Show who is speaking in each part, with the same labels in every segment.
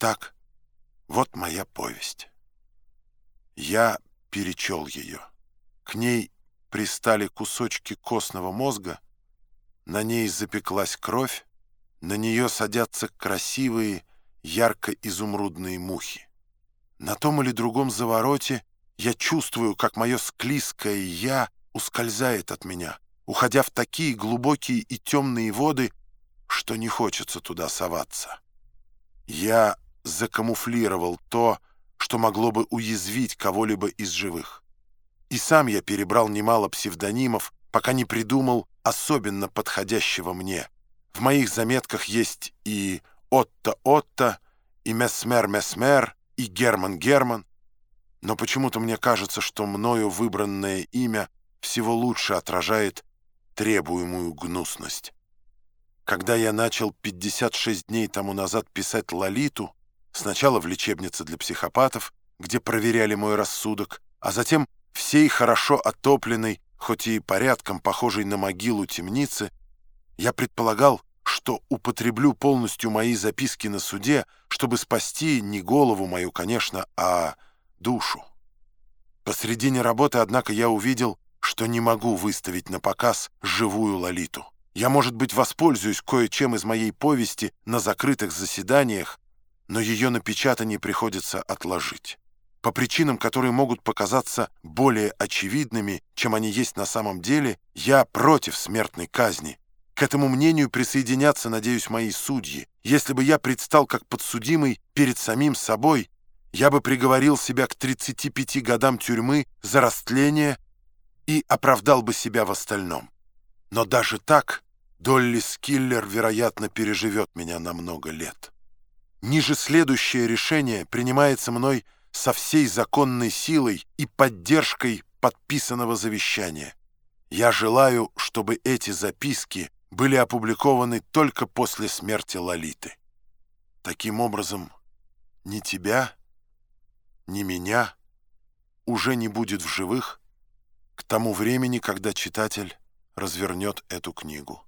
Speaker 1: Итак, вот моя повесть. Я перечел ее. К ней пристали кусочки костного мозга, на ней запеклась кровь, на нее садятся красивые, ярко-изумрудные мухи. На том или другом завороте я чувствую, как мое склизкое «я» ускользает от меня, уходя в такие глубокие и темные воды, что не хочется туда соваться. Я закамуфлировал то, что могло бы уязвить кого-либо из живых. И сам я перебрал немало псевдонимов, пока не придумал особенно подходящего мне. В моих заметках есть и Отто-Отто, и Месмер-Месмер, и Герман-Герман. Но почему-то мне кажется, что мною выбранное имя всего лучше отражает требуемую гнусность. Когда я начал 56 дней тому назад писать «Лолиту», сначала в лечебнице для психопатов, где проверяли мой рассудок, а затем всей хорошо отопленной, хоть и порядком похожей на могилу темницы, я предполагал, что употреблю полностью мои записки на суде, чтобы спасти не голову мою, конечно, а душу. Посредине работы, однако, я увидел, что не могу выставить на показ живую Лолиту. Я, может быть, воспользуюсь кое-чем из моей повести на закрытых заседаниях, но ее напечатание приходится отложить. По причинам, которые могут показаться более очевидными, чем они есть на самом деле, я против смертной казни. К этому мнению присоединятся, надеюсь, мои судьи. Если бы я предстал как подсудимый перед самим собой, я бы приговорил себя к 35 годам тюрьмы за растление и оправдал бы себя в остальном. Но даже так Долли Скиллер, вероятно, переживет меня на много лет. Ниже следующее решение принимается мной со всей законной силой и поддержкой подписанного завещания. Я желаю, чтобы эти записки были опубликованы только после смерти Лолиты. Таким образом, ни тебя, ни меня уже не будет в живых к тому времени, когда читатель развернет эту книгу.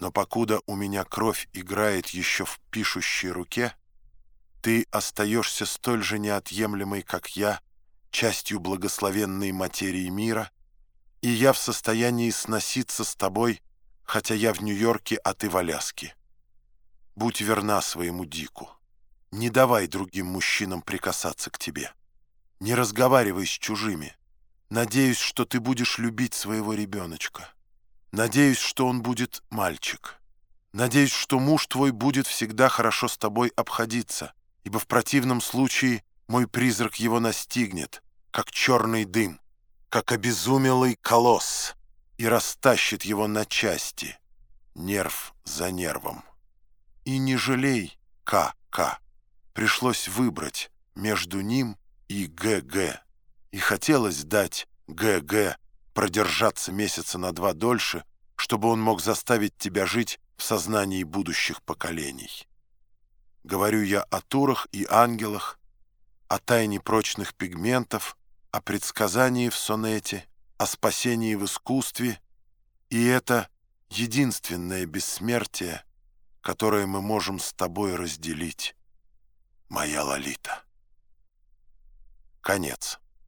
Speaker 1: Но покуда у меня кровь играет еще в пишущей руке, ты остаешься столь же неотъемлемой, как я, частью благословенной материи мира, и я в состоянии сноситься с тобой, хотя я в Нью-Йорке, а ты в Аляске. Будь верна своему Дику. Не давай другим мужчинам прикасаться к тебе. Не разговаривай с чужими. Надеюсь, что ты будешь любить своего ребеночка. Надеюсь, что он будет мальчик. Надеюсь, что муж твой будет всегда хорошо с тобой обходиться, ибо в противном случае мой призрак его настигнет, как черный дым, как обезумелый колосс, и растащит его на части, нерв за нервом. И не жалей, К.К. Пришлось выбрать между ним и Г.Г. И хотелось дать Г.Г продержаться месяца на два дольше, чтобы он мог заставить тебя жить в сознании будущих поколений. Говорю я о турах и ангелах, о тайне прочных пигментов, о предсказании в сонете, о спасении в искусстве, и это единственное бессмертие, которое мы можем с тобой разделить, моя Лолита. Конец.